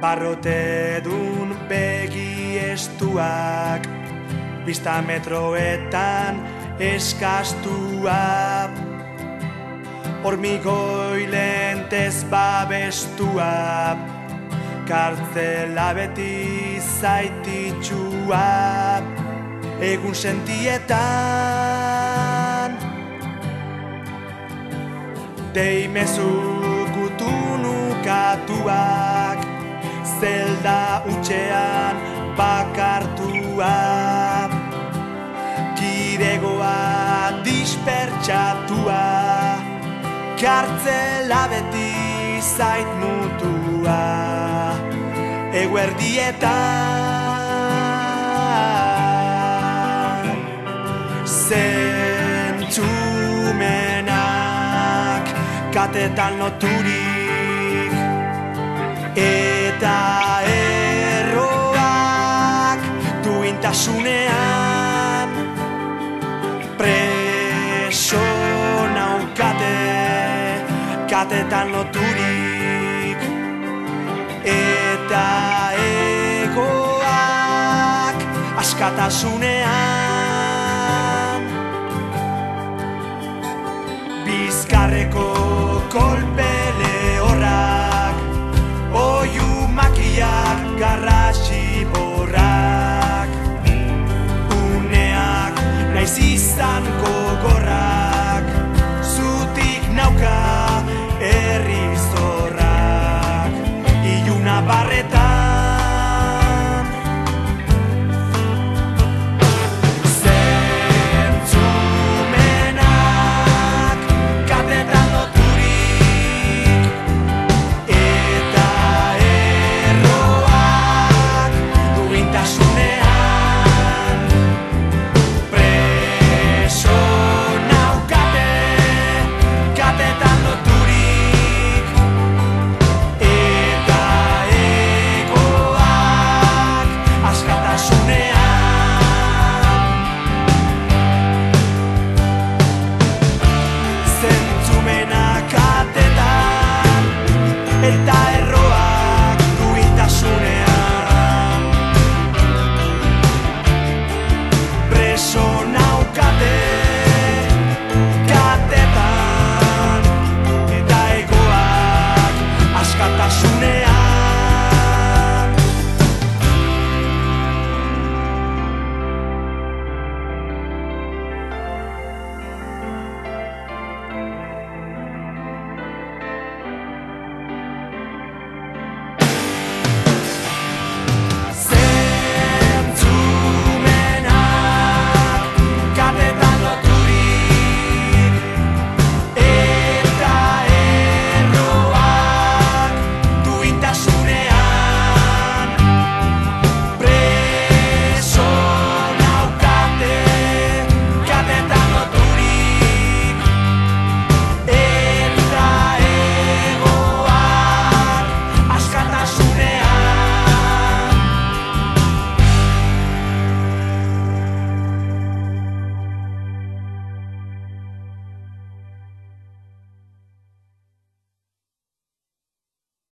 Barrote dun begi estuak Bista metroetan eskastua. Hormigoi lentez babestua Kartzela beti zaititxua. Egun sentietan Deimezu gutunukatuak Zelda utxean bakartuak Kidegoa dispertsatua. Kartzela beti zait mutua Eguerdietan Zentzumenak Katetan loturik Eta erroak Duintasunean Preso naukate Katetan loturik Eta egoak Askatasunean izan gogorrak Zutik nauka herri zorrak. Iluna barretan